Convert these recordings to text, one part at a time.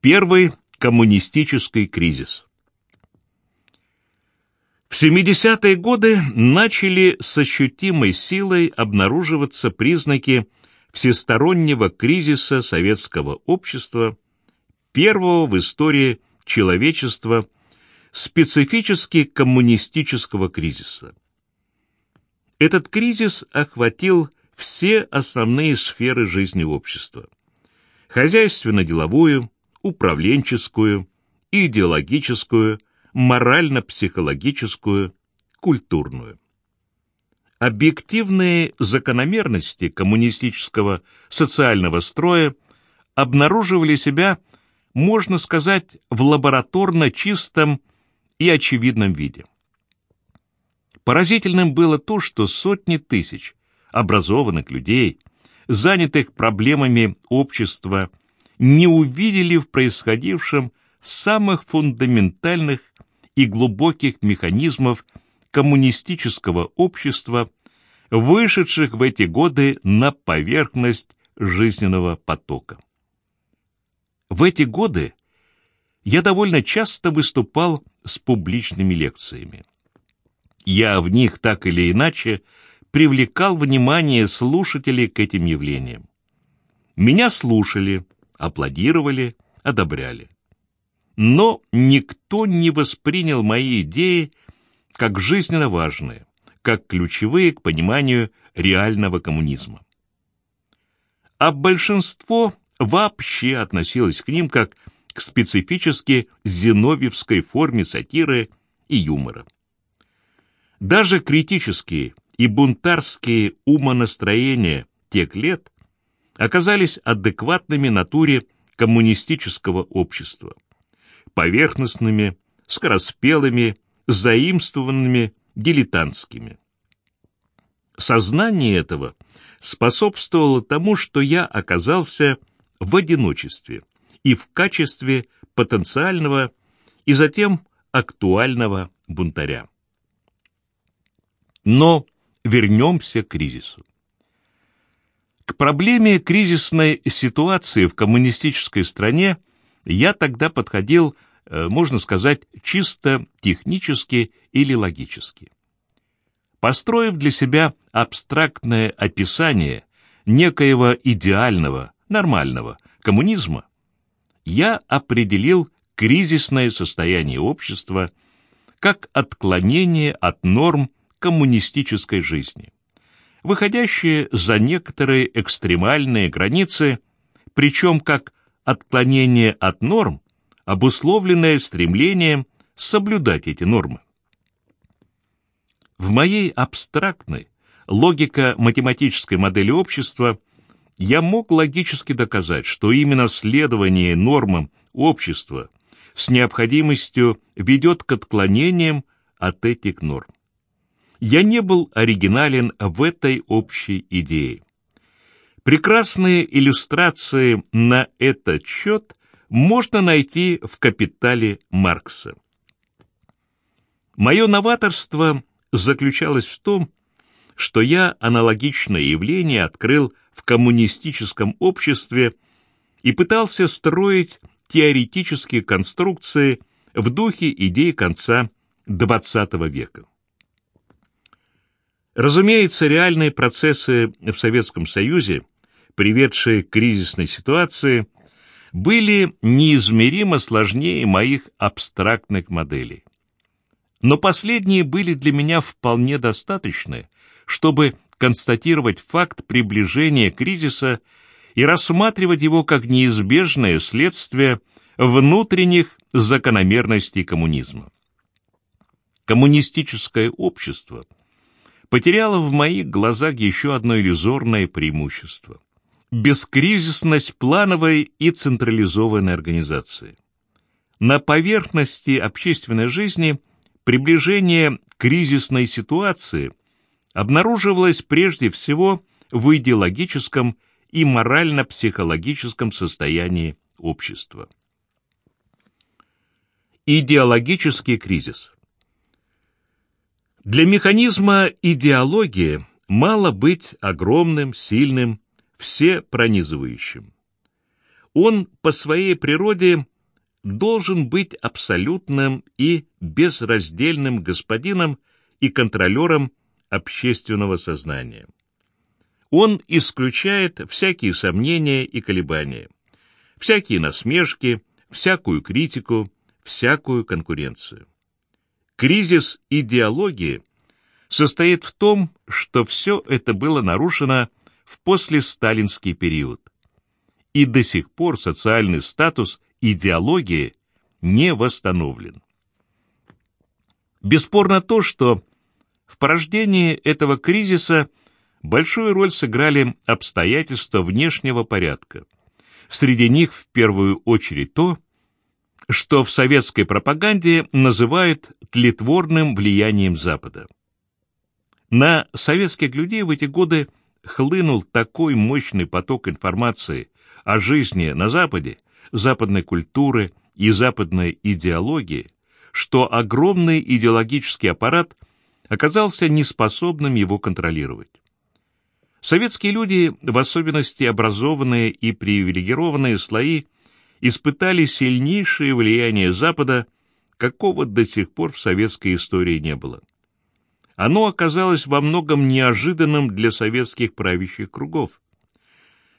Первый коммунистический кризис. В 70-е годы начали с ощутимой силой обнаруживаться признаки всестороннего кризиса советского общества, первого в истории человечества специфически коммунистического кризиса. Этот кризис охватил все основные сферы жизни общества. Хозяйственно-деловую, управленческую, идеологическую, морально-психологическую, культурную. Объективные закономерности коммунистического социального строя обнаруживали себя, можно сказать, в лабораторно чистом и очевидном виде. Поразительным было то, что сотни тысяч образованных людей, занятых проблемами общества, не увидели в происходившем самых фундаментальных и глубоких механизмов коммунистического общества, вышедших в эти годы на поверхность жизненного потока. В эти годы я довольно часто выступал с публичными лекциями. Я в них так или иначе привлекал внимание слушателей к этим явлениям. Меня слушали, аплодировали, одобряли. Но никто не воспринял мои идеи как жизненно важные, как ключевые к пониманию реального коммунизма. А большинство вообще относилось к ним как к специфически зиновьевской форме сатиры и юмора. Даже критические и бунтарские умонастроения тех лет оказались адекватными натуре коммунистического общества, поверхностными, скороспелыми, заимствованными, дилетантскими. Сознание этого способствовало тому, что я оказался в одиночестве и в качестве потенциального и затем актуального бунтаря. Но вернемся к кризису. К проблеме кризисной ситуации в коммунистической стране я тогда подходил, э, можно сказать, чисто технически или логически. Построив для себя абстрактное описание некоего идеального, нормального коммунизма, я определил кризисное состояние общества как отклонение от норм коммунистической жизни, выходящие за некоторые экстремальные границы, причем как отклонение от норм, обусловленное стремлением соблюдать эти нормы. В моей абстрактной, логико-математической модели общества я мог логически доказать, что именно следование нормам общества с необходимостью ведет к отклонениям от этих норм я не был оригинален в этой общей идее. Прекрасные иллюстрации на этот счет можно найти в «Капитале Маркса». Мое новаторство заключалось в том, что я аналогичное явление открыл в коммунистическом обществе и пытался строить теоретические конструкции в духе идей конца XX века. Разумеется, реальные процессы в Советском Союзе, приведшие к кризисной ситуации, были неизмеримо сложнее моих абстрактных моделей. Но последние были для меня вполне достаточны, чтобы констатировать факт приближения кризиса и рассматривать его как неизбежное следствие внутренних закономерностей коммунизма. Коммунистическое общество – потеряла в моих глазах еще одно иллюзорное преимущество – бескризисность плановой и централизованной организации. На поверхности общественной жизни приближение кризисной ситуации обнаруживалось прежде всего в идеологическом и морально-психологическом состоянии общества. Идеологический кризис – для механизма идеологии мало быть огромным, сильным, всепронизывающим. Он по своей природе должен быть абсолютным и безраздельным господином и контролером общественного сознания. Он исключает всякие сомнения и колебания, всякие насмешки, всякую критику, всякую конкуренцию. Кризис идеологии состоит в том, что все это было нарушено в послесталинский период. И до сих пор социальный статус идеологии не восстановлен. Бесспорно то, что в порождении этого кризиса большую роль сыграли обстоятельства внешнего порядка. Среди них в первую очередь то, что в советской пропаганде называют тлетворным влиянием Запада. На советских людей в эти годы хлынул такой мощный поток информации о жизни на Западе, западной культуры и западной идеологии, что огромный идеологический аппарат оказался неспособным его контролировать. Советские люди, в особенности образованные и привилегированные слои, испытали сильнейшее влияние Запада, какого до сих пор в советской истории не было. Оно оказалось во многом неожиданным для советских правящих кругов.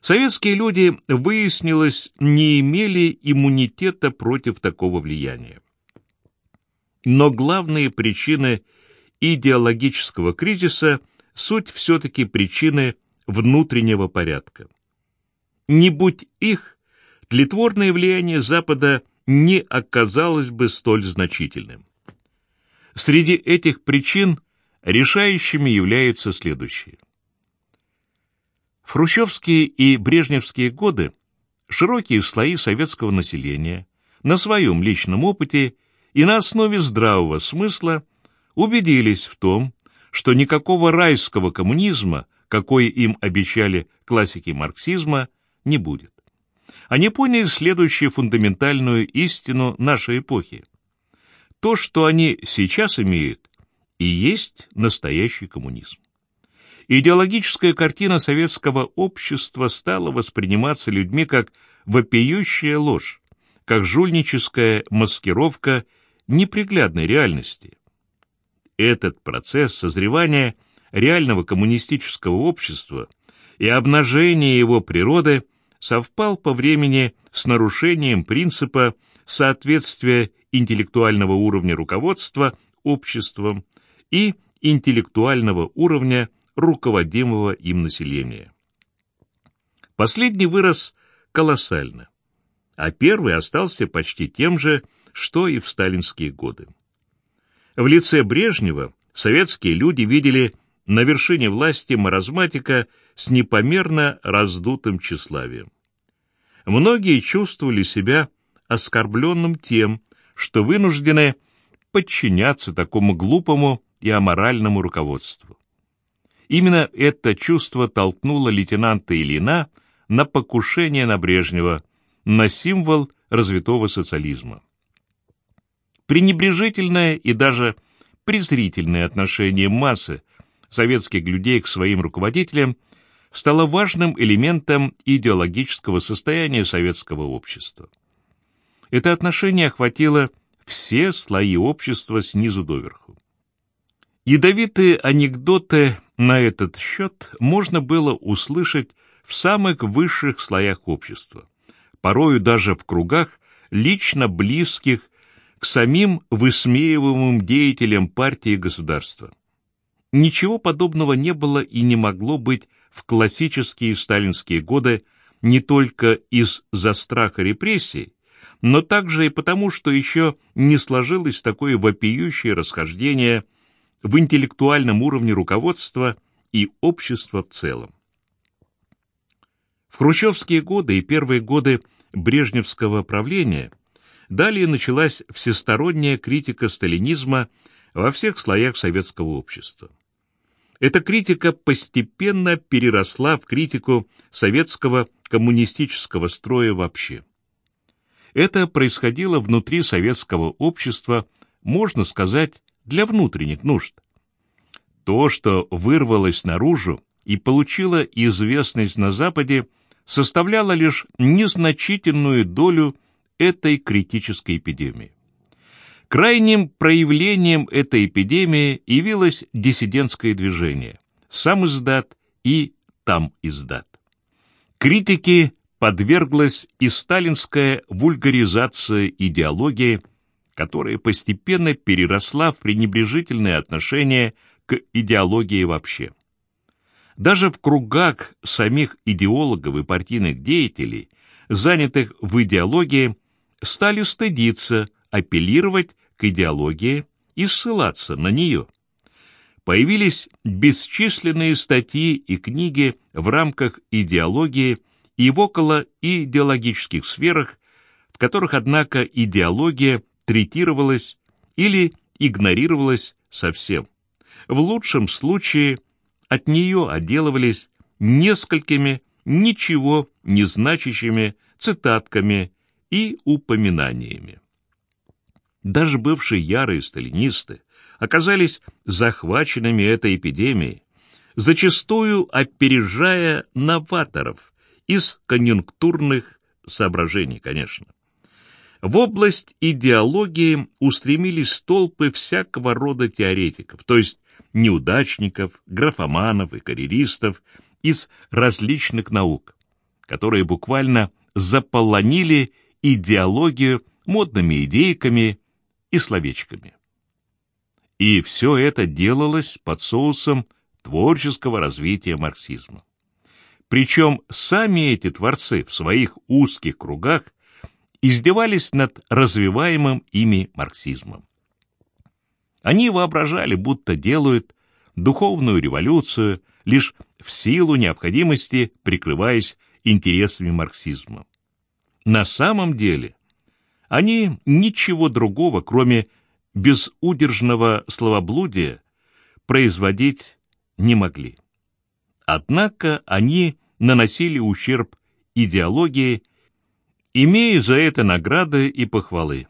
Советские люди, выяснилось, не имели иммунитета против такого влияния. Но главные причины идеологического кризиса – суть все-таки причины внутреннего порядка. Не будь их, тлетворное влияние Запада не оказалось бы столь значительным. Среди этих причин решающими являются следующие – в и брежневские годы широкие слои советского населения на своем личном опыте и на основе здравого смысла убедились в том, что никакого райского коммунизма, какой им обещали классики марксизма, не будет. Они поняли следующую фундаментальную истину нашей эпохи. То, что они сейчас имеют, и есть настоящий коммунизм. Идеологическая картина советского общества стала восприниматься людьми как вопиющая ложь, как жульническая маскировка неприглядной реальности. Этот процесс созревания реального коммунистического общества и обнажения его природы совпал по времени с нарушением принципа соответствия интеллектуального уровня руководства обществом и интеллектуального уровня руководимого им населения. Последний вырос колоссально, а первый остался почти тем же, что и в сталинские годы. В лице Брежнева советские люди видели на вершине власти маразматика с непомерно раздутым тщеславием. Многие чувствовали себя оскорбленным тем, что вынуждены подчиняться такому глупому и аморальному руководству. Именно это чувство толкнуло лейтенанта Ильина на покушение на Брежнева, на символ развитого социализма. Пренебрежительное и даже презрительное отношение массы советских людей к своим руководителям стало важным элементом идеологического состояния советского общества. Это отношение охватило все слои общества снизу доверху. Ядовитые анекдоты на этот счет можно было услышать в самых высших слоях общества, порою даже в кругах, лично близких к самим высмеиваемым деятелям партии и государства. Ничего подобного не было и не могло быть в классические сталинские годы не только из-за страха репрессий, но также и потому, что еще не сложилось такое вопиющее расхождение – в интеллектуальном уровне руководства и общества в целом. В хрущевские годы и первые годы брежневского правления далее началась всесторонняя критика сталинизма во всех слоях советского общества. Эта критика постепенно переросла в критику советского коммунистического строя вообще. Это происходило внутри советского общества, можно сказать, для внутренних нужд. То, что вырвалось наружу и получило известность на Западе, составляло лишь незначительную долю этой критической эпидемии. Крайним проявлением этой эпидемии явилось диссидентское движение «Сам издат» и «Там издат». Критике подверглась и сталинская вульгаризация идеологии, которая постепенно переросла в пренебрежительное отношение к идеологии вообще. Даже в кругах самих идеологов и партийных деятелей, занятых в идеологии, стали стыдиться апеллировать к идеологии и ссылаться на нее. Появились бесчисленные статьи и книги в рамках идеологии и в околоидеологических сферах, в которых, однако, идеология третировалась или игнорировалась совсем. В лучшем случае от нее отделывались несколькими ничего не значащими цитатками и упоминаниями. Даже бывшие ярые сталинисты оказались захваченными этой эпидемией, зачастую опережая новаторов из конъюнктурных соображений, конечно. В область идеологии устремились толпы всякого рода теоретиков, то есть неудачников, графоманов и карьеристов из различных наук, которые буквально заполонили идеологию модными идейками и словечками. И все это делалось под соусом творческого развития марксизма. Причем сами эти творцы в своих узких кругах издевались над развиваемым ими марксизмом. Они воображали, будто делают духовную революцию лишь в силу необходимости, прикрываясь интересами марксизма. На самом деле они ничего другого, кроме безудержного словоблудия, производить не могли. Однако они наносили ущерб идеологии, имея за это награды и похвалы.